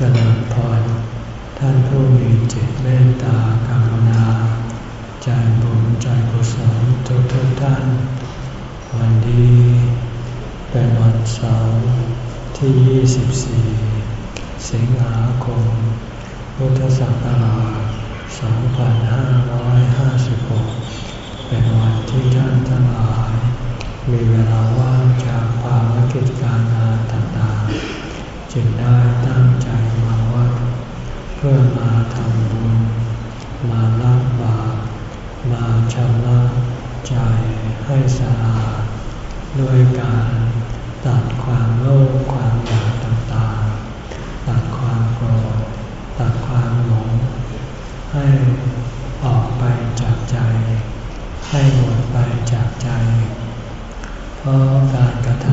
จริญพร ท่านผู้มีจิตเมตตากรุณา ใจบุญใจกุศลทุกทุกท่าน วันนี้เป็นวันเสาร์ที่ 24 สิงหาคม พุทธศักราช 2556 เป็นวันที่ท่านทั้งหลาย มีเวลาว่างจากภารกิจการงานต่าง จึงได้ตั้งใจมาวัดเพื่อมาทำบุญ มาละบาปมาชำระใจให้สะอาดด้วยการตัดความโลภความอยากต่างๆ ตัดความโกรธตัดความหลง ให้ออกไปจากใจ ให้หมดไปจากใจ เพราะการกระท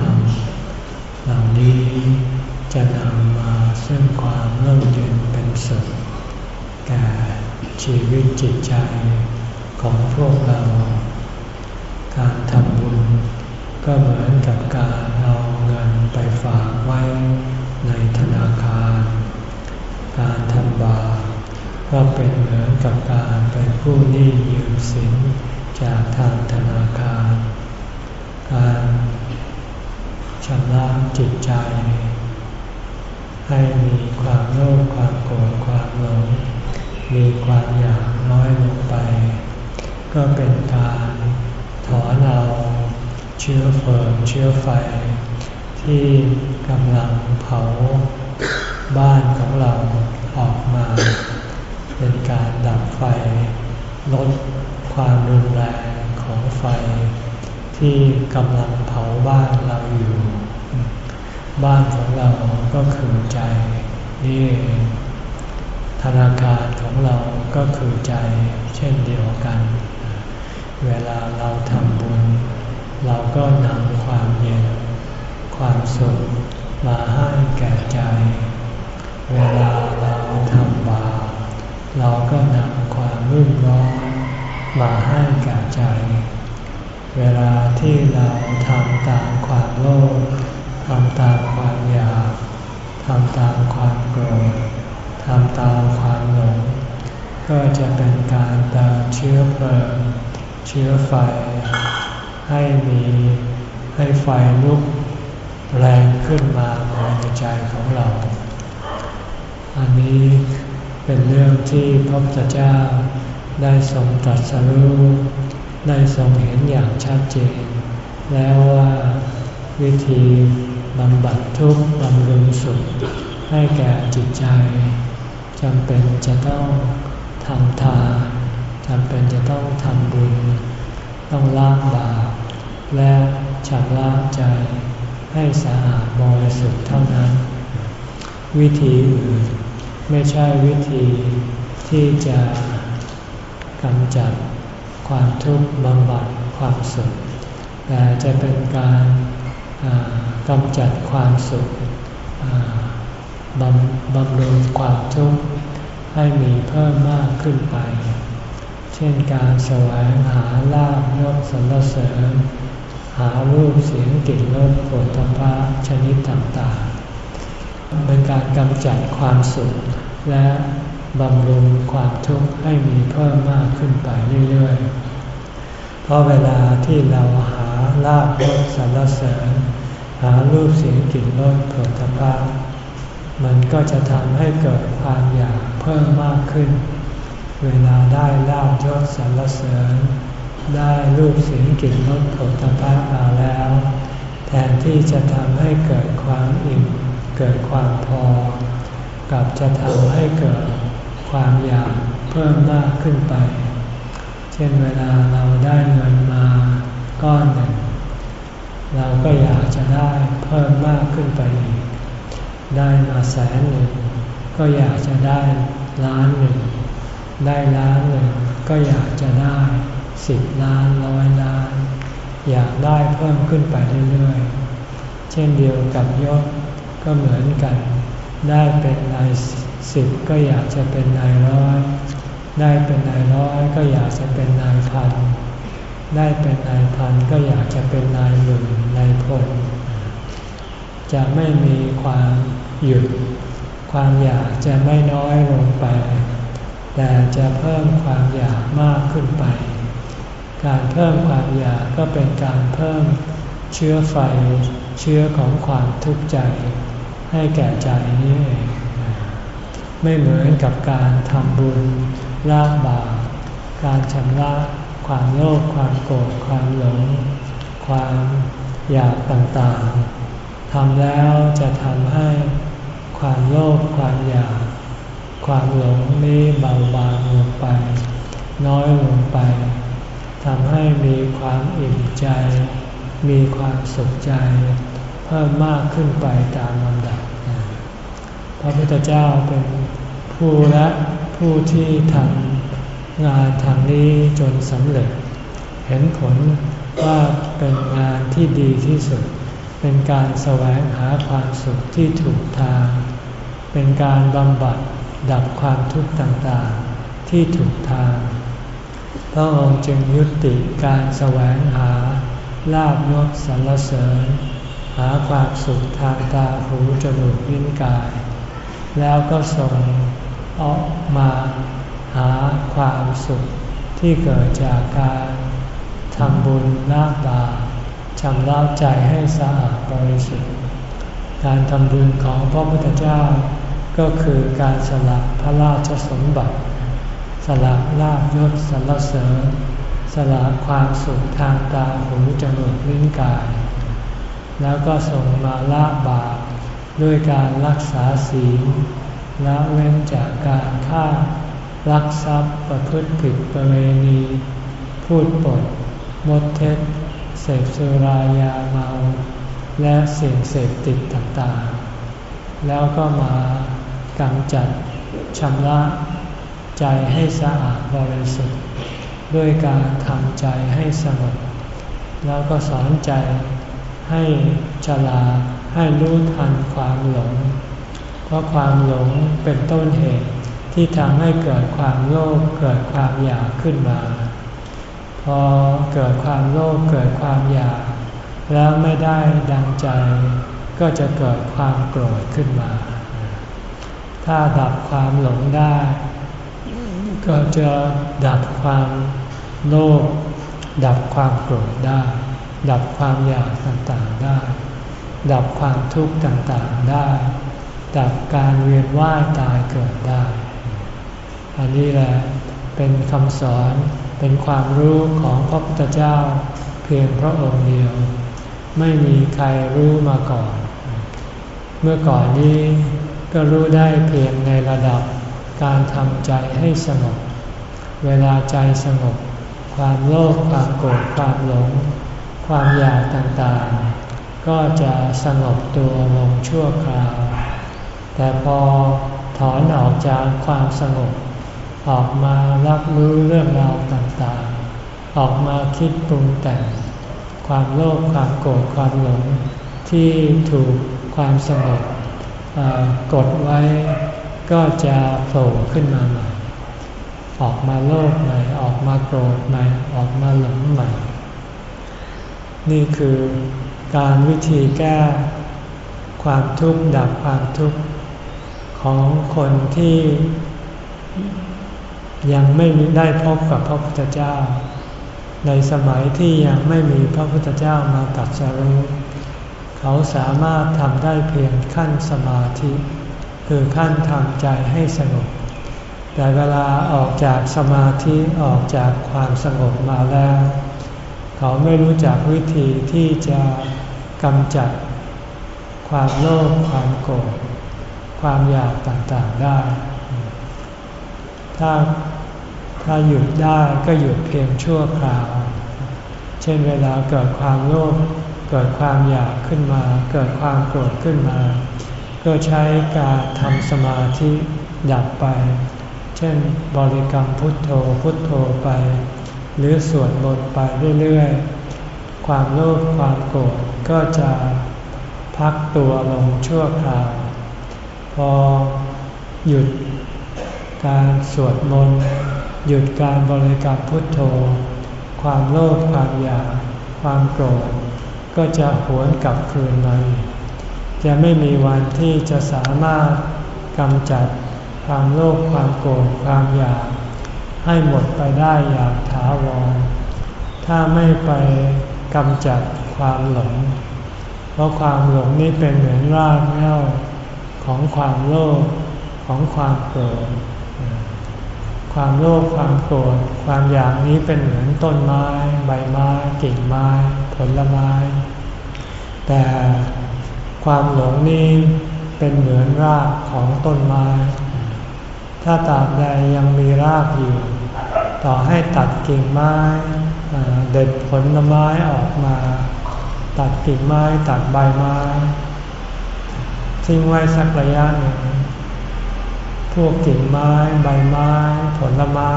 ำเหล่านี้จะนำมาซึ่งความเริ่มเย็นเป็นสุขแก่ ชีวิตจิตใจของพวกเรา การทำบุญก็เหมือนกับการเอาเงินไปฝากไว้ในธนาคาร การทำบาปก็เป็นเหมือนกับการไปกู้หนี้ยืมสินจากทางธนาคาร การชำระจิตใจ ให้มีความโลภความโกรธความหลง มีความอยากน้อยลงไป ก็เป็นการถอนเอาเชื้อเพลิงเชื้อไฟ ที่กำลังเผาบ้านของเราออกมา เป็นการดับไฟ ลดความรุนแรงของไฟ ที่กำลังเผาบ้านเราอยู่ บ้านของเราก็คือใจนี่เอง ธนาคารของเราก็คือใจเช่นเดียวกัน เวลาเราทำบุญ เราก็นำความเย็น ความสุขมาให้แก่ใจ เวลาเราทำบาปเราก็นำความรุ่มร้อนมาให้แก่ใจ เวลาที่เราทำตามความโลภทำตามความอยากทำตามความโกรธ ทำตามความหลง ก็จะเป็นการเติมเชื้อเพลิง เชื้อไฟ ให้มีให้ไฟลุกแรงขึ้นมาภายในใจของเรา อันนี้เป็นเรื่องที่พระพุทธเจ้าได้ทรงตรัสรู้ได้ทรงเห็นอย่างชัดเจน แล้วว่าวิธีบำบัดทุกข์บำรุงสุขให้แก่จิตใจ จำเป็นจะต้องทำทานจำเป็นจะต้องทำบุญ ต้องล้างบาปและชำระใจให้สะอาดบริสุทธิ์เท่านั้น วิธีอื่นไม่ใช่วิธีที่จะกำจัดความทุกข์บำบัดความสุข แต่จะเป็นการกำจัดความสุข บำบำรุงความทุกข์ให้มีเพิ่มมากขึ้นไป เช่นการแสวงหาลาบยศสรรเสริญ หารูปเสียงกลิ่นรสผลตภะชนิดต่างๆ เป็นการกำจัดความสุข และบำรุงความทุกข์ให้มีเพิ่มมากขึ้นไปเรื่อยๆ เพราะเวลาที่เราหาลาบยศสรรเสริญ หารูปเสียงกลิ่นรสผลตภะ มันก็จะทำให้เกิดความอยากเพิ่มมากขึ้น เวลาได้ลาบยศสรรเสริญ ได้รูปเสียงกลิ่นรสผลตภะมาแล้ว แทนที่จะทำให้เกิดความอิ่ม เกิดความพอ กลับจะทำให้เกิดความอยากเพิ่มมากขึ้นไป เช่นเวลาเราได้เงินมาก้อนหนึ่ง เราก็อยากจะได้เพิ่มมากขึ้นไปอีก ได้มาแสนหนึ่งก็อยากจะได้ล้านหนึ่ง ได้ล้านหนึ่งก็อยากจะได้สิบล้านร้อยล้าน อยากได้เพิ่มขึ้นไปเรื่อยๆ เช่นเดียวกับยศก็เหมือนกัน ได้เป็นนายสิบก็อยากจะเป็นนายร้อย ได้เป็นนายร้อยก็อยากจะเป็นนายพัน ได้เป็นนายพันก็อยากจะเป็นนายหมื่นนายพลจะไม่มีความ หยุดความอยากจะไม่น้อยลงไป แต่จะเพิ่มความอยากมากขึ้นไป การเพิ่มความอยากก็เป็นการเพิ่มเชื้อไฟเชื้อของความทุกข์ใจ ให้แก่ใจนี้เองไม่เหมือนกับการทำบุญละบาปการชำระความโลภความโกรธความหลง ความอยากต่างๆทำแล้วจะทำให้ ความโลภความอยาก ความหลงนี้เบาบางลงไป น้อยลงไปทำให้มีความอิ่มใจ มีความสุขใจเพิ่มมากขึ้นไปตามลำดับ พระพุทธเจ้าเป็นผู้และผู้ที่ทำงานทางนี้จนสำเร็จ เห็นผลว่าเป็นงานที่ดีที่สุด เป็นการแสวงหาความสุขที่ถูกทาง เป็นการบำบัดดับความทุกข์ต่างๆที่ถูกทาง พระองค์จึงยุติการแสวงหาลาบยศสรรเสริญ หาความสุขทางตาหูจมูกลิ้นกาย แล้วก็ส่งออกมาหาความสุขที่เกิดจากการทำบุญละบาปชำระใจให้สะอาดบริสุทธิ์ การทำบุญของพระพุทธเจ้า ก็คือการสละพระราชสมบัติ สละลาบยศสรรเสริญ สละความสุขทางตาหูจมูกลิ้นกาย แล้วก็ส่งมาละบาปด้วยการรักษาศีลละเว้นจากการฆ่ารักทรัพย์ประพฤติผิดประเวณี พูดปดมดเท็จเสพสุรายาเมา และสิ่งเสพติดต่างๆ แล้วก็มา กำจัดชำระใจให้สะอาดบริสุทธิ์ ด้วยการทำใจให้สงบแล้วก็สอนใจให้ฉลาดให้รู้ทันความหลง เพราะความหลงเป็นต้นเหตุที่ทำให้เกิดความโลภเกิดความอยากขึ้นมา พอเกิดความโลภเกิดความอยาก แล้วไม่ได้ดังใจ ก็จะเกิดความโกรธขึ้นมา ถ้าดับความหลงได้ ก็จะดับความโลภดับความโกรธได้ ดับความอยากต่างๆได้ ดับความทุกข์ต่างๆได้ ดับการเวียนว่ายตายเกิดได้ อันนี้แหละเป็นคำสอนเป็นความรู้ของพระพุทธเจ้า เพียงพระองค์เดียว ไม่มีใครรู้มาก่อน เมื่อก่อนนี้ ก็รู้ได้เพียงในระดับการทำใจให้สงบ เวลาใจสงบ ความโลภความโกรธความหลง ความอยากต่างๆ ก็จะสงบตัวลงชั่วคราว แต่พอถอนออกจากความสงบ ออกมารับรู้เรื่องราวต่างๆ ออกมาคิดปรุงแต่ง ความโลภความโกรธความหลง ที่ถูกความสงบ กดไว้ก็จะโผล่ขึ้นมาใหม่ ออกมาโลภใหม่ ออกมาโกรธใหม่ ออกมาหลงใหม่ นี่คือการวิธีแก้ความทุกข์ดับความทุกข์ของคนที่ยังไม่ได้พบกับพระพุทธเจ้า ในสมัยที่ยังไม่มีพระพุทธเจ้ามาตัดสรุ เขาสามารถทำได้เพียงขั้นสมาธิ คือขั้นทำใจให้สงบ แต่เวลาออกจากสมาธิออกจากความสงบมาแล้ว เขาไม่รู้จักวิธีที่จะกำจัดความโลภความโกรธความอยากต่างๆได้ ถ้าถ้าหยุดได้ก็หยุดเพียงชั่วคราว เช่นเวลาเกิดความโลภ เกิดความอยากขึ้นมา เกิดความโกรธขึ้นมา ก็ใช้การทำสมาธิดับไป เช่นบริกรรมพุทโธพุทโธไป หรือสวดมนต์ไปเรื่อยๆ ความโลภความโกรธก็จะพักตัวลงชั่วคราว พอหยุดการสวดมนต์หยุดการบริกรรมพุทโธ ความโลภความอยาก ความโกรธ ก็จะหวนกลับคืนมาจะไม่มีวันที่จะสามารถกำจัดความโลภความโกรธความอยาก ให้หมดไปได้อย่างถาวร ถ้าไม่ไปกำจัดความหลง เพราะความหลงนี้เป็นเหมือนรากเหง้าของความโลภของความโกรธ ความโลภความโกรธความอยากนี้เป็นเหมือนต้นไม้ ใบไม้กิ่งไม้ ผลไม้ แต่ความหลงนี้เป็นเหมือนรากของต้นไม้ ถ้าตราบใดยังมีรากอยู่ ต่อให้ตัดกิ่งไม้เด็ดผลไม้ออกมา ตัดกิ่งไม้ตัดใบไม้ทิ้งไว้สักระยะหนึ่ง พวกกิ่งไม้ใบไม้ ผลไม้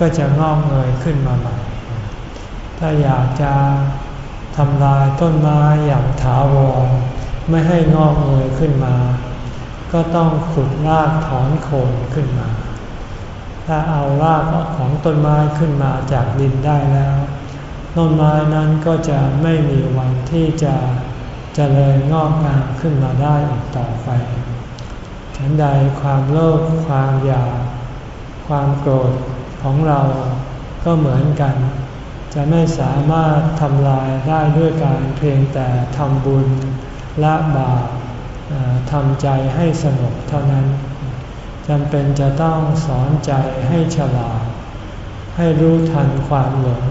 ก็จะงอกเงยขึ้นมาใหม่ ถ้าอยากจะทำลายต้นไม้อย่างถาวรไม่ให้งอกเงยขึ้นมา ก็ต้องขุดรากถอนโคนขึ้นมา ถ้าเอารากของต้นไม้ขึ้นมาจากดินได้แล้ว ต้นไม้นั้นก็จะไม่มีวันที่จะจะเจริญงอกงามขึ้นมาได้อีกต่อไป ฉันใดความโลภความอยาก ความโกรธของเราก็เหมือนกัน จะไม่สามารถทำลายได้ด้วยการเพียงแต่ทำบุญละบาปทำใจให้สงบเท่านั้นจำเป็นจะต้องสอนใจให้ฉลาด ให้รู้ทันความหลง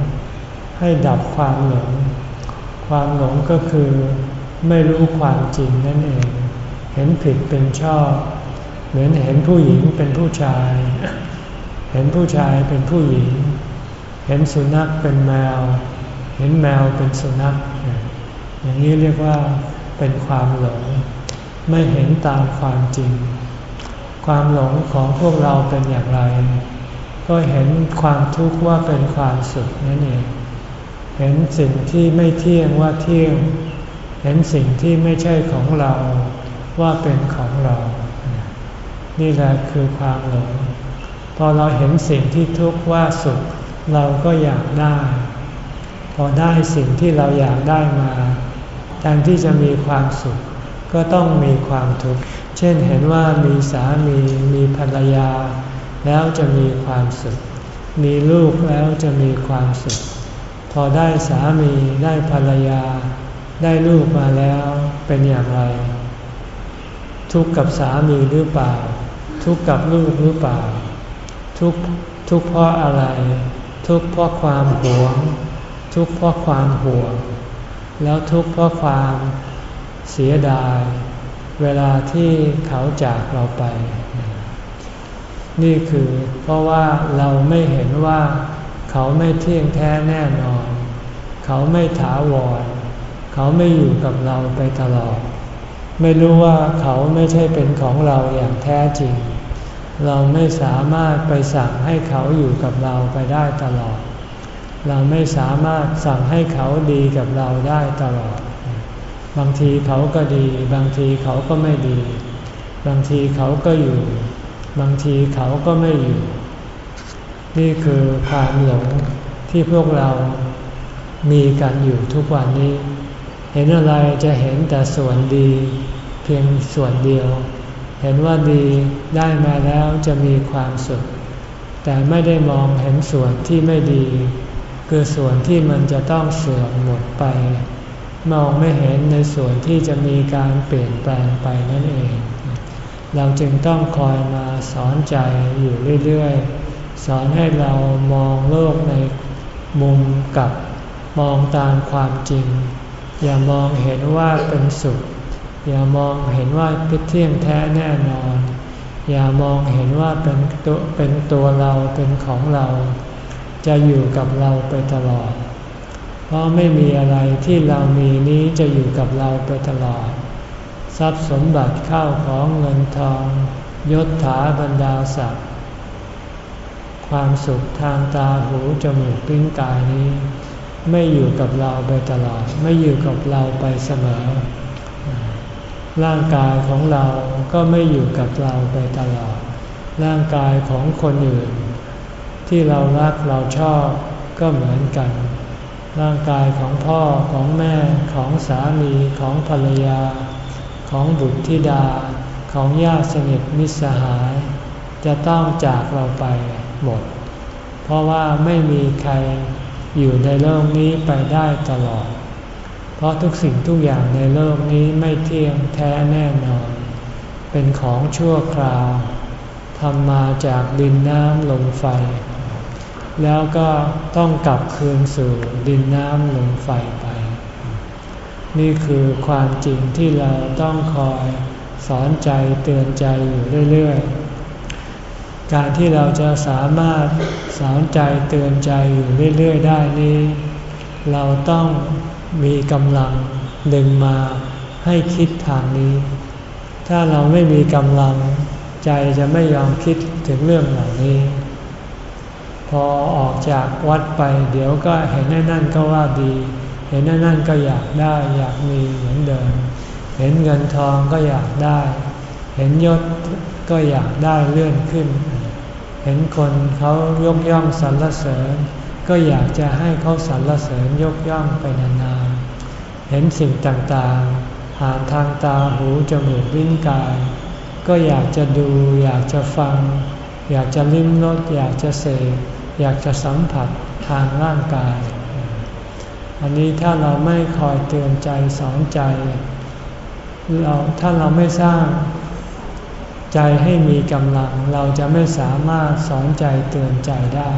ให้ดับความหลง ความหลงก็คือไม่รู้ความจริงนั่นเอง เห็นผิดเป็นชอบ เหมือนเห็นผู้หญิงเป็นผู้ชาย เห็นผู้ชายเป็นผู้หญิง เห็นสุนัขเป็นแมว เห็นแมวเป็นสุนัข อย่างนี้เรียกว่าเป็นความหลง ไม่เห็นตามความจริง ความหลงของพวกเราเป็นอย่างไร ก็เห็นความทุกข์ว่าเป็นความสุขนั่นเอง เห็นสิ่งที่ไม่เที่ยงว่าเที่ยง เห็นสิ่งที่ไม่ใช่ของเราว่าเป็นของเรา นี่แหละคือความหลง พอเราเห็นสิ่งที่ทุกข์ว่าสุข เราก็อยากได้ พอได้สิ่งที่เราอยากได้มาแทนที่จะมีความสุข ก็ต้องมีความทุกข์ เช่นเห็นว่ามีสามีมีภรรยา แล้วจะมีความสุข มีลูกแล้วจะมีความสุข พอได้สามีได้ภรรยา ได้ลูกมาแล้วเป็นอย่างไร ทุกข์กับสามีหรือเปล่า ทุกข์กับลูกหรือเปล่า ทุกทุกเพราะอะไร ทุกเพราะความหวง ทุกเพราะความห่วง แล้วทุกข์เพราะความเสียดาย เวลาที่เขาจากเราไป นี่คือเพราะว่าเราไม่เห็นว่า เขาไม่เที่ยงแท้แน่นอน เขาไม่ถาวร เขาไม่อยู่กับเราไปตลอด ไม่รู้ว่าเขาไม่ใช่เป็นของเราอย่างแท้จริง เราไม่สามารถไปสั่งให้เขาอยู่กับเราไปได้ตลอด เราไม่สามารถสั่งให้เขาดีกับเราได้ตลอด บางทีเขาก็ดี บางทีเขาก็ไม่ดี บางทีเขาก็อยู่ บางทีเขาก็ไม่อยู่ นี่คือความหลงที่พวกเรามีกันอยู่ทุกวันนี้ เห็นอะไรจะเห็นแต่ส่วนดี เพียงส่วนเดียว เห็นว่าดีได้มาแล้วจะมีความสุข แต่ไม่ได้มองเห็นส่วนที่ไม่ดี คือส่วนที่มันจะต้องเสื่อมหมดไป มองไม่เห็นในส่วนที่จะมีการเปลี่ยนแปลงไปนั่นเอง เราจึงต้องคอยมาสอนใจอยู่เรื่อยๆ สอนให้เรามองโลกในมุมกับมองตามความจริง อย่ามองเห็นว่าเป็นสุข อย่ามองเห็นว่าเป็นเที่ยงแท้แน่นอน อย่ามองเห็นว่าเป็นตัวเป็นตัวเราเป็นของเรา จะอยู่กับเราไปตลอด เพราะไม่มีอะไรที่เรามีนี้จะอยู่กับเราไปตลอด ทรัพย์สมบัติข้าวของเงินทองยศถาบรรดาศักดิ์ความสุขทางตาหูจมูกปิ้งกายนี้ ไม่อยู่กับเราไปตลอด ไม่อยู่กับเราไปเสมอ ร่างกายของเราก็ไม่อยู่กับเราไปตลอด ร่างกายของคนอื่น ที่เรารักเราชอบก็เหมือนกัน ร่างกายของพ่อของแม่ของสามีของภรรยา ของบุตรธิดา ของญาติสนิทมิสหาย จะต้องจากเราไปหมด เพราะว่าไม่มีใครอยู่ในโลกนี้ไปได้ตลอด เพราะทุกสิ่งทุกอย่างในโลกนี้ไม่เที่ยงแท้แน่นอน เป็นของชั่วคราวทำมาจากดินน้ำลมไฟ แล้วก็ต้องกลับคืนสู่ดินน้ำลมไฟไป นี่คือความจริงที่เราต้องคอยสอนใจเตือนใจอยู่เรื่อยๆ การที่เราจะสามารถสอนใจเตือนใจอยู่เรื่อยๆ ได้นี้ เราต้อง มีกำลังดึงมาให้คิดทางนี้ ถ้าเราไม่มีกำลังใจจะไม่ยอมคิดถึงเรื่องเหล่านี้ พอออกจากวัดไปเดี๋ยวก็เห็นนั่นนั่นก็ว่าดี เห็นนั่นนั่นก็อยากได้อยากมีเหมือนเดิม เห็นเงินทองก็อยากได้ เห็นยศก็อยากได้เลื่อนขึ้น เห็นคนเขายกย่องสรรเสริญ ก็อยากจะให้เขาสรรเสริญยกย่องไปนานๆ เห็นสิ่งต่างๆ ผ่านทางตาหูจมูกลิ้นกาย ก็อยากจะดูอยากจะฟัง อยากจะลิ้มรสอยากจะเสพอยากจะสัมผัสทางร่างกาย อันนี้ถ้าเราไม่คอยเตือนใจสอนใจเราถ้าเราไม่สร้างใจให้มีกำลังเราจะไม่สามารถสอนใจเตือนใจได้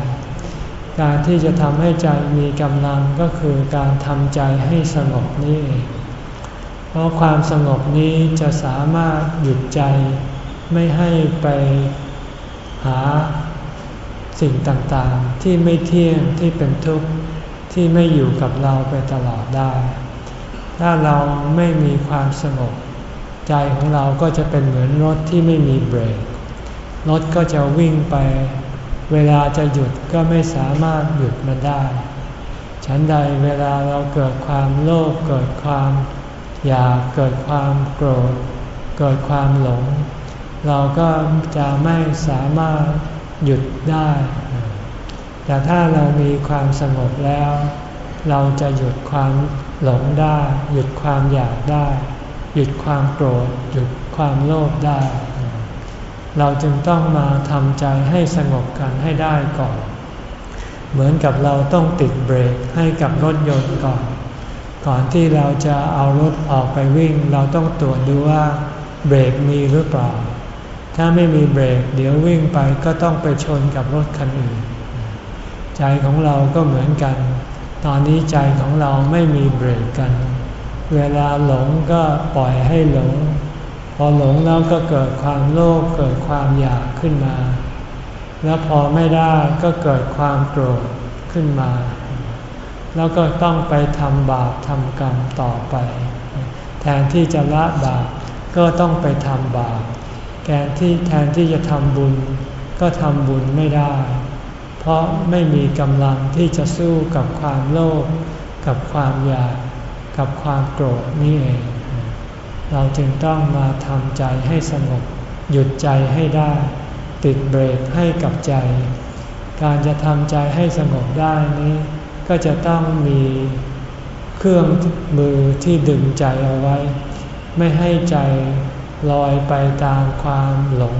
การที่จะทำให้ใจมีกำลังก็คือการทำใจให้สงบนี่เองเพราะความสงบนี้จะสามารถหยุดใจไม่ให้ไปหาสิ่งต่างๆ ที่ไม่เที่ยงที่เป็นทุกข์ที่ไม่อยู่กับเราไปตลอดได้ ถ้าเราไม่มีความสงบ ใจของเราก็จะเป็นเหมือนรถที่ไม่มีเบรก รถก็จะวิ่งไป เวลาจะหยุดก็ไม่สามารถหยุดมันได้ ฉันใดเวลาเราเกิดความโลภเกิดความอยากเกิดความโกรธ เกิดความหลง เราก็จะไม่สามารถหยุดได้ แต่ถ้าเรามีความสงบแล้ว เราจะหยุดความหลงได้ หยุดความอยากได้ หยุดความโกรธ หยุดความโลภได้ เราจึงต้องมาทำใจให้สงบกันให้ได้ก่อน เหมือนกับเราต้องติดเบรกให้กับรถยนต์ก่อน ก่อนที่เราจะเอารถออกไปวิ่ง เราต้องตรวจดูว่าเบรกมีหรือเปล่า ถ้าไม่มีเบรกเดี๋ยววิ่งไปก็ต้องไปชนกับรถคันอื่น ใจของเราก็เหมือนกัน ตอนนี้ใจของเราไม่มีเบรกกัน เวลาหลงก็ปล่อยให้หลง พอหลงแล้วก็เกิดความโลภเกิดความอยากขึ้นมา แล้วพอไม่ได้ก็เกิดความโกรธขึ้นมา แล้วก็ต้องไปทำบาปทำกรรมต่อไป แทนที่จะละบาปก็ต้องไปทำบาปแทนที่แทนที่จะทำบุญ ก็ทำบุญไม่ได้ เพราะไม่มีกำลังที่จะสู้กับความโลภกับความอยาก กับความโกรธนี่เอง เราจึงต้องมาทำใจให้สงบ หยุดใจให้ได้ ติดเบรกให้กับใจ การจะทำใจให้สงบได้นี้ ก็จะต้องมีเครื่องมือที่ดึงใจเอาไว้ ไม่ให้ใจลอยไปตามความหลง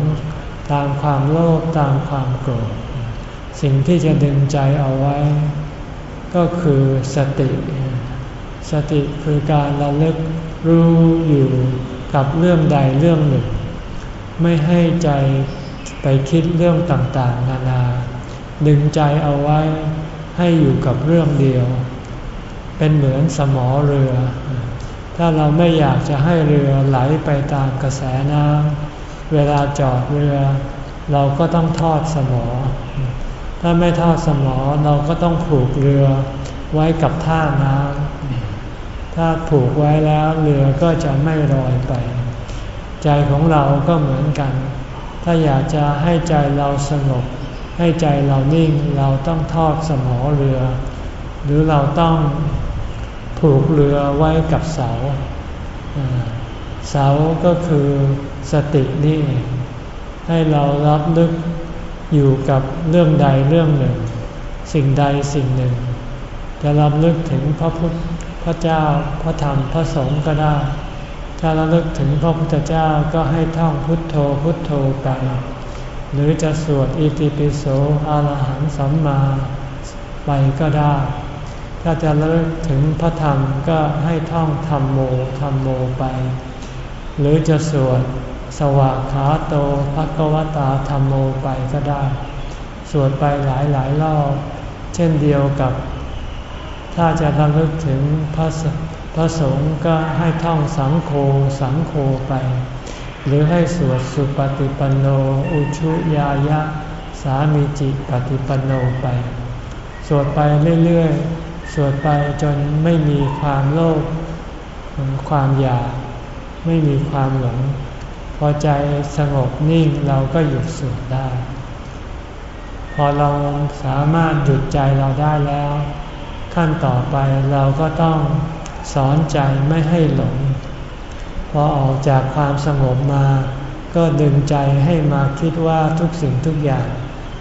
ตามความโลภตามความโกรธสิ่งที่จะดึงใจเอาไว้ ก็คือสติ สติคือการระลึกรู้อยู่กับเรื่องใดเรื่องหนึ่ง ไม่ให้ใจไปคิดเรื่องต่างๆ นานา ดึงใจเอาไว้ให้อยู่กับเรื่องเดียว เป็นเหมือนสมอเรือ ถ้าเราไม่อยากจะให้เรือไหลไปตามกระแสน้ำเวลาจอดเรือ เราก็ต้องทอดสมอ ถ้าไม่ทอดสมอเราก็ต้องผูกเรือไว้กับท่าน้ำ ถ้าผูกไว้แล้วเรือก็จะไม่ลอยไป ใจของเราก็เหมือนกัน ถ้าอยากจะให้ใจเราสงบ ให้ใจเรานิ่งเราต้องทอดสมอเรือ หรือเราต้องผูกเรือไว้กับเสา เสาก็คือสตินี่ ให้เรารับลึกอยู่กับเรื่องใดเรื่องหนึ่ง สิ่งใดสิ่งหนึ่ง จะรับลึกถึงพระพุทธ พระเจ้าพระธรรมพระสงฆ์ก็ได้ ถ้าระลึกถึงพระพุทธเจ้าก็ให้ท่องพุทโธพุทโธไป หรือจะสวดอิติปิโสอาลหังสัมมาไปก็ได้ ถ้าจะระลึกถึงพระธรรมก็ให้ท่องธรรมโมธรรมโมไป หรือจะสวดสวากขาโตภะกวตาธรรมโมไปก็ได้ สวดไปหลายหลายรอบ เช่นเดียวกับ ถ้าจะระลึกถึงพระพระสงฆ์ก็ให้ท่องสังโฆสังโฆไป หรือให้สวดสุปฏิปันโน อุชุยายะ สามีจิปฏิปันโนไป สวดไปเรื่อยๆ สวดไปจนไม่มีความโลภความอยาก ไม่มีความหลง พอใจสงบนิ่งเราก็หยุดสวดได้ พอเราสามารถหยุดใจเราได้แล้ว ขั้นต่อไปเราก็ต้องสอนใจไม่ให้หลง พอออกจากความสงบมา ก็ดึงใจให้มาคิดว่าทุกสิ่งทุกอย่าง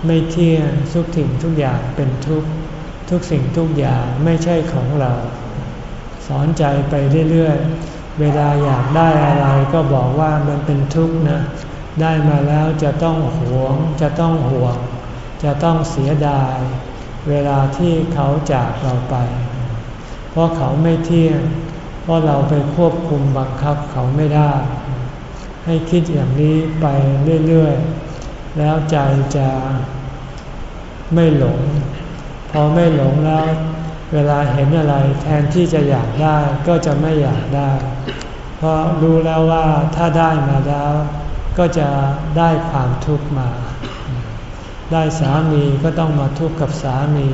ไม่เที่ยงทุกสิ่งทุกอย่างเป็นทุกทุกสิ่งทุกอย่างไม่ใช่ของเรา สอนใจไปเรื่อยๆ เวลาอยากได้อะไรก็บอกว่ามันเป็นทุกข์นะ ได้มาแล้วจะต้องหวง จะต้องห่วง จะต้องเสียดาย เวลาที่เขาจากเราไป เพราะเขาไม่เที่ยง เพราะเราไปควบคุมบังคับเขาไม่ได้ ให้คิดอย่างนี้ไปเรื่อยๆ แล้วใจจะไม่หลง พอไม่หลงแล้ว เวลาเห็นอะไรแทนที่จะอยากได้ก็จะไม่อยากได้ เพราะรู้แล้วว่าถ้าได้มาแล้ว ก็จะได้ความทุกข์มา ได้สามีก็ต้องมาทุกข์กับสามี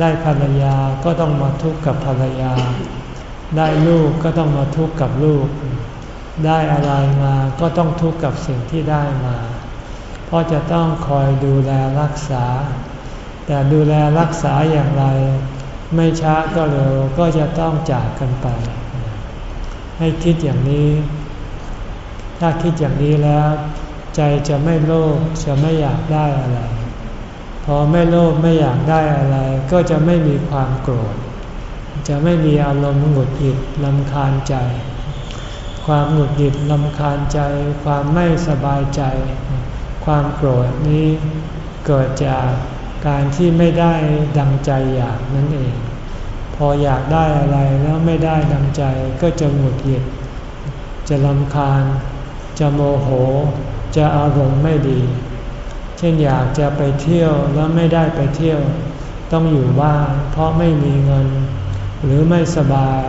ได้ภรรยาก็ต้องมาทุกข์กับภรรยา ได้ลูกก็ต้องมาทุกข์กับลูก ได้อะไรมาก็ต้องทุกข์กับสิ่งที่ได้มา เพราะจะต้องคอยดูแลรักษา แต่ดูแลรักษาอย่างไร ไม่ช้าก็เร็วก็จะต้องจากกันไป ให้คิดอย่างนี้ ถ้าคิดอย่างนี้แล้ว ใจจะไม่โลภจะไม่อยากได้อะไร พอไม่โลภไม่อยากได้อะไร ก็จะไม่มีความโกรธ จะไม่มีอารมณ์หงุดหงิดลำคาญใจ ความหงุดหงิดลำคาญใจ ความไม่สบายใจ ความโกรธนี้เกิดจากการที่ไม่ได้ดังใจอยากนั่นเอง พออยากได้อะไรแล้วไม่ได้ดังใจก็จะหงุดหงิด จะลำคาญ จะโมโห จะอารมณ์ไม่ดี เช่นอยากจะไปเที่ยวแล้วไม่ได้ไปเที่ยว ต้องอยู่บ้านเพราะไม่มีเงิน หรือไม่สบาย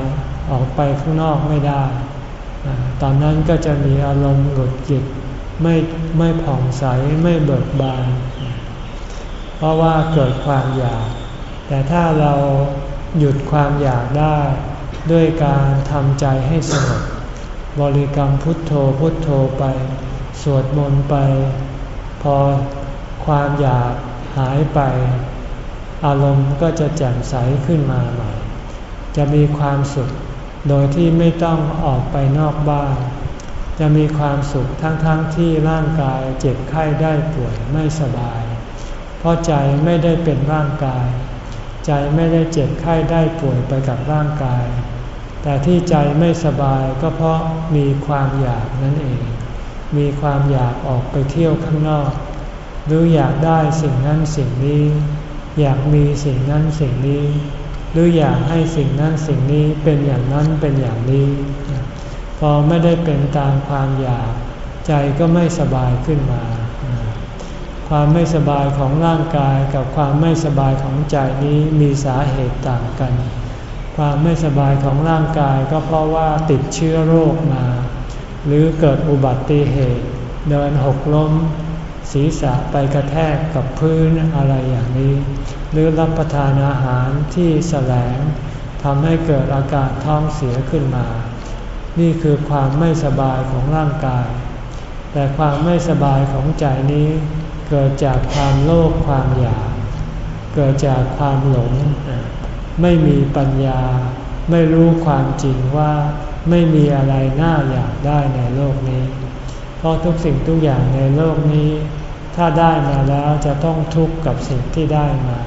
ออกไปข้างนอกไม่ได้ ตอนนั้นก็จะมีอารมณ์หงุดหงิดไม่ไม่ผ่องใสไม่เบิกบาน เพราะว่าเกิดความอยาก แต่ถ้าเราหยุดความอยากได้ ด้วยการทำใจให้สงบบริกรรมพุทโธพุทโธไป สวดมนต์ไป พอความอยากหายไป อารมณ์ก็จะแจ่มใสขึ้นมาใหม่ จะมีความสุขโดยที่ไม่ต้องออกไปนอกบ้าน จะมีความสุขทั้งๆทที่ร่างกายเจ็บไข้ได้ป่วยไม่สบาย เพราะใจไม่ได้เป็นร่างกาย ใจไม่ได้เจ็บไข้ได้ป่วยไปกับร่างกาย แต่ที่ใจไม่สบายก็เพราะมีความอยากนั่นเอง มีความอยากออกไปเที่ยวข้างนอก หรืออยากได้สิ่งนั้นสิ่งนี้ อยากมีสิ่งนั้นสิ่งนี้ หรืออยากให้สิ่งนั้นสิ่งนี้เป็นอย่างนั้นเป็นอย่างนี้ พอไม่ได้เป็นตามความอยากใจก็ไม่สบายขึ้นมา ความไม่สบายของร่างกายกับความไม่สบายของใจนี้มีสาเหตุต่างกัน ความไม่สบายของร่างกายก็เพราะว่าติดเชื้อโรคมา หรือเกิดอุบัติเหตุ เดินหกล้ม ศีรษะไปกระแทกกับพื้นอะไรอย่างนี้ หรือรับประทานอาหารที่แสลงทำให้เกิดอาการท้องเสียขึ้นมา นี่คือความไม่สบายของร่างกาย แต่ความไม่สบายของใจนี้ เกิดจากความโลภความอยาก เกิดจากความหลง ไม่มีปัญญา ไม่รู้ความจริงว่าไม่มีอะไรน่าอยากได้ในโลกนี้ เพราะทุกสิ่งทุกอย่างในโลกนี้ ถ้าได้มาแล้วจะต้องทุกข์กับสิ่งที่ได้มา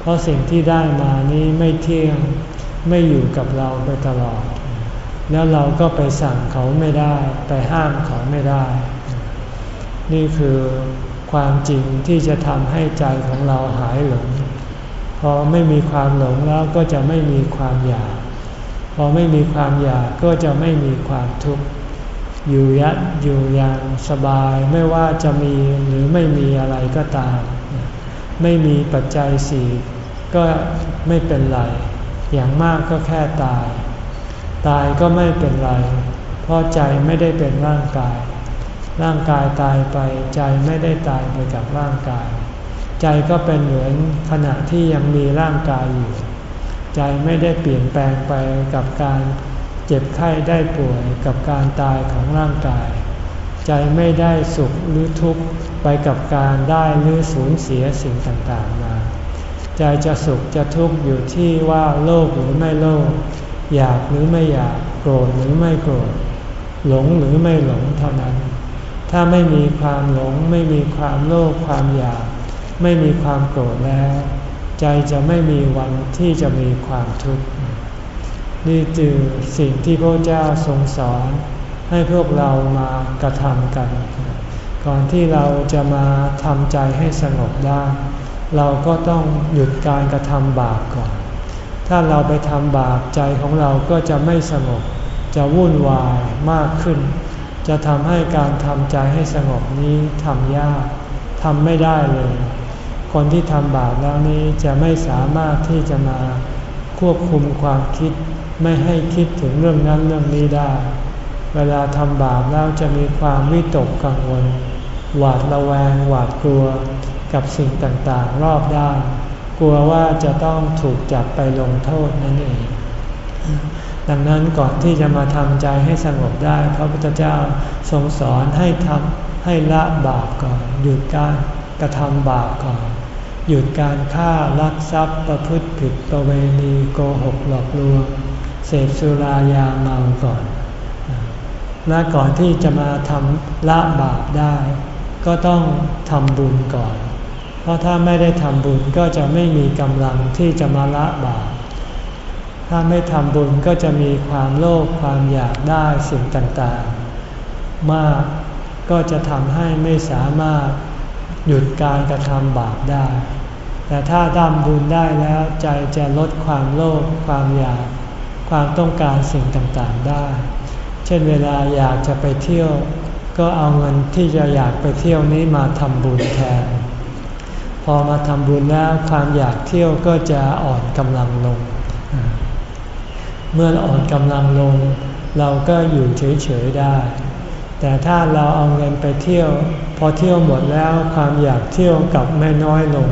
เพราะสิ่งที่ได้มานี้ไม่เที่ยงไม่อยู่กับเราไปตลอด แล้วเราก็ไปสั่งเขาไม่ได้ ไปห้ามเขาไม่ได้ นี่คือความจริงที่จะทำให้ใจของเราหายหลง พอไม่มีความหลงแล้วก็จะไม่มีความอยาก อไม่มีความอยากก็จะไม่มีความทุกข์อยู่ยัดอยู่อย่างสบายไม่ว่าจะมีหรือไม่มีอะไรก็ตาม ไม่มีปัจจัยสี่ก็ไม่เป็นไร อย่างมากก็แค่ตาย ตายก็ไม่เป็นไร เพราะใจไม่ได้เป็นร่างกาย ร่างกายตายไปใจไม่ได้ตายไปกับร่างกาย ใจก็เป็นเหมือนขณะที่ยังมีร่างกายอยู่ ใจไม่ได้เปลี่ยนแปลงไปกับการเจ็บไข้ได้ป่วยกับการตายของร่างกาย ใจไม่ได้สุขหรือทุกข์ไปกับการได้หรือสูญเสียสิ่งต่างๆมา ใจจะสุขจะทุกข์อยู่ที่ว่าโลภหรือไม่โลภอยากหรือไม่อยากโกรธหรือไม่โกรธ หลงหรือไม่หลงเท่านั้น ถ้าไม่มีความหลงไม่มีความโลภความอยาก ไม่มีความโกรธแล้ว ใจจะไม่มีวันที่จะมีความทุกข์นี่คือสิ่งที่พระเจ้าทรงสอนให้พวกเรามากระทำกัน ก่อนที่เราจะมาทำใจให้สงบได้ เราก็ต้องหยุดการกระทำบาปก่อน ถ้าเราไปทำบาปใจของเราก็จะไม่สงบ จะวุ่นวายมากขึ้น จะทำให้การทำใจให้สงบนี้ทำยากทำไม่ได้เลย คนที่ทำบาปแล้วนี้จะไม่สามารถที่จะมาควบคุมความคิด ไม่ให้คิดถึงเรื่องนั้นเรื่องนี้ได้ เวลาทำบาปแล้วจะมีความวิตกกังวล หวาดระแวง หวาดกลัวกับสิ่งต่างๆ รอบด้านกลัวว่าจะต้องถูกจับไปลงโทษนั่นเอง ดังนั้นก่อนที่จะมาทำใจให้สงบได้ พระพุทธเจ้าทรงสอนให้ทำให้ละบาปก่อน หยุดการกระทำบาปก่อน หยุดการฆ่าลักทรัพย์ประพฤติผิดประเวณีโกหกหลอกลวงเสพสุรายาเมาก่อน และก่อนที่จะมาทำละบาปได้ ก็ต้องทำบุญก่อน เพราะถ้าไม่ได้ทำบุญก็จะไม่มีกำลังที่จะมาละบาป ถ้าไม่ทำบุญก็จะมีความโลภความอยากได้สิ่งต่างๆ มากก็จะทำให้ไม่สามารถ หยุดการกระทำบาปได้ แต่ถ้าทำบุญได้แล้วใจจะลดความโลภความอยาก ความต้องการสิ่งต่างๆได้ เช่นเวลาอยากจะไปเที่ยว ก็เอาเงินที่จะอยากไปเที่ยวนี้มาทำบุญแทน พอมาทำบุญแล้วความอยากเที่ยวก็จะอ่อนกำลังลง เมื่ออ่อนกำลังลง เราก็อยู่เฉยๆได้ แต่ถ้าเราเอาเงินไปเที่ยว พอเที่ยวหมดแล้วความอยากเที่ยวกับไม่น้อยลง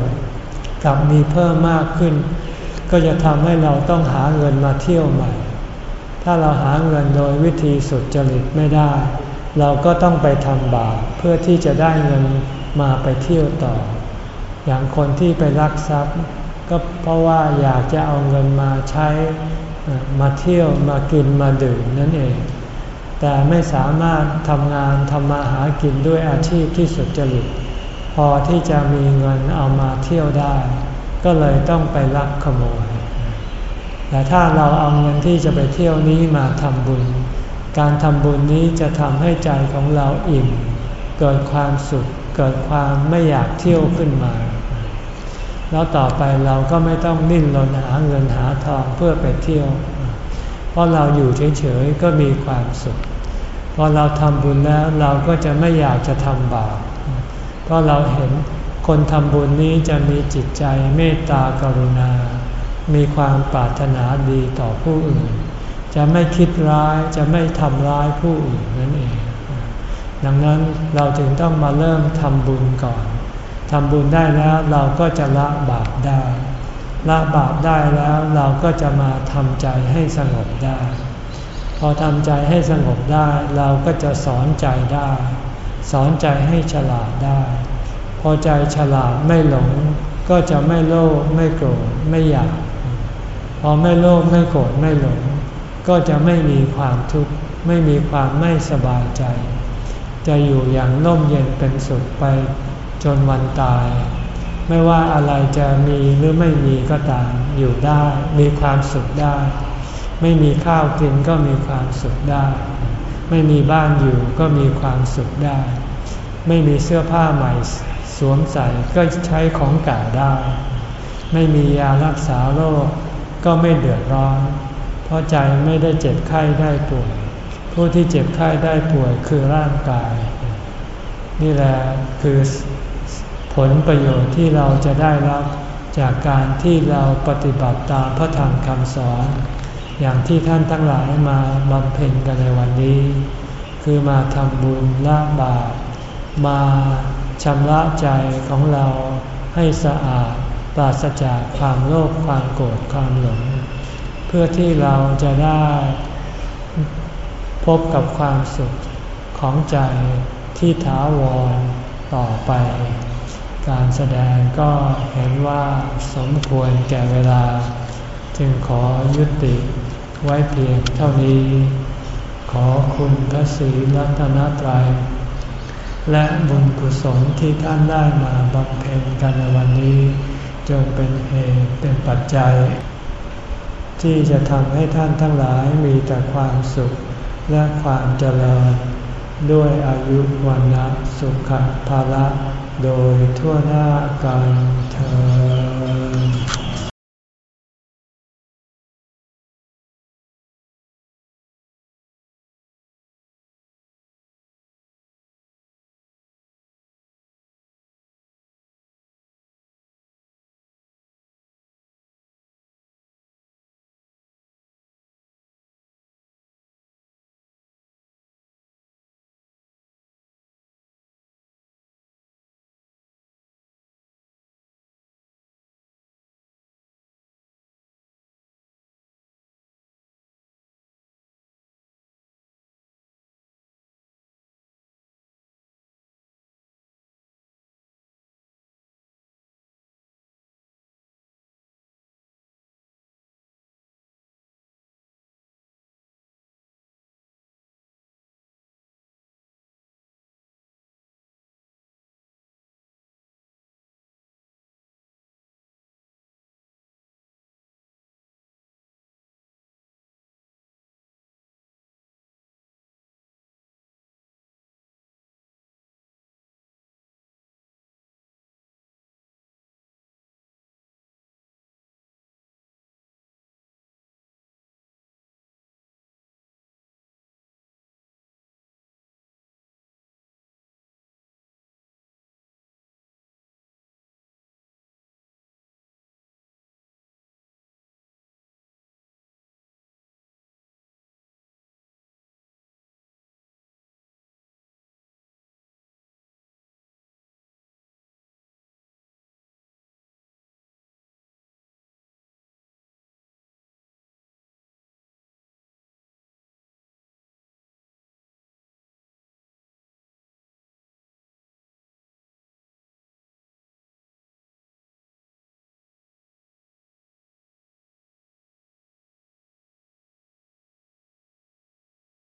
กับมีเพิ่มมากขึ้น ก็จะทำให้เราต้องหาเงินมาเที่ยวใหม่ ถ้าเราหาเงินโดยวิธีสุดจริตไม่ได้ เราก็ต้องไปทำบาปเพื่อที่จะได้เงินมาไปเที่ยวต่อ อย่างคนที่ไปรักทรัพย์ ก็เพราะว่าอยากจะเอาเงินมาใช้มาเที่ยวมากินมาดื่มนั่นเอง แต่ไม่สามารถทำงานทำมาหากินด้วยอาชีพที่สุจริต พอที่จะมีเงินเอามาเที่ยวได้ ก็เลยต้องไปลักขโมย แต่ถ้าเราเอาเงินที่จะไปเที่ยวนี้มาทำบุญ การทำบุญนี้จะทำให้ใจของเราอิ่ม เกิดความสุข เกิดความไม่อยากเที่ยวขึ้นมา แล้วต่อไปเราก็ไม่ต้องดิ้นรนหาเงินหาทองเพื่อไปเที่ยว เพราะเราอยู่เฉยๆก็มีความสุข อเราทำบุญแล้วเราก็จะไม่อยากจะทำบาปเพราะเราเห็นคนทำบุญนี้จะมีจิตใจเมตตากรุณา มีความปรารถนาดีต่อผู้อื่น จะไม่คิดร้ายจะไม่ทำร้ายผู้อื่นนั่นเอง ดังนั้นเราจึงต้องมาเริ่มทำบุญก่อนทำบุญได้แล้วเราก็จะละบาปได้ ละบาปได้แล้วเราก็จะมาทำใจให้สงบได้ พอทำใจให้สงบได้ เราก็จะสอนใจได้ สอนใจให้ฉลาดได้ พอใจฉลาดไม่หลง ก็จะไม่โลภไม่โกรธไม่อยาก พอไม่โลภไม่โกรธไม่หลง ก็จะไม่มีความทุกข์ไม่มีความไม่สบายใจ จะอยู่อย่างน่มเย็นเป็นสุขไปจนวันตาย ไม่ว่าอะไรจะมีหรือไม่มีก็ตามอยู่ได้มีความสุขได้ ไม่มีข้าวกินก็มีความสุขได้ ไม่มีบ้านอยู่ก็มีความสุขได้ ไม่มีเสื้อผ้าใหม่สวมใส่ก็ใช้ของเก่าได้ ไม่มียารักษาโรคก็ไม่เดือดร้อน เพราะใจไม่ได้เจ็บไข้ได้ป่วย ผู้ที่เจ็บไข้ได้ป่วยคือร่างกาย นี่แหละคือผลประโยชน์ที่เราจะได้รับจากการที่เราปฏิบัติตามพระธรรมคำสอน อย่างที่ท่านทั้งหลายมาบำเพ็ญกันในวันนี้ คือมาทำบุญละบาปมาชำระใจของเราให้สะอาดปราศจากความโลภความโกรธความหลง เพื่อที่เราจะได้พบกับความสุขของใจที่ถาวรต่อไป การแสดงก็เห็นว่าสมควรแก่เวลา จึงขอยุติ ไว้เพียงเท่านี้ ขอคุณพระศรีรัตนตรัย และบุญกุศลที่ท่านได้มาบำเพ็ญกันในวันนี้จงเป็นเหตุเป็นปัจจัย ที่จะทำให้ท่านทั้งหลายมีแต่ความสุขและความเจริญ ด้วยอายุวันนะสุขภาละโดยทั่วหน้ากันเธอ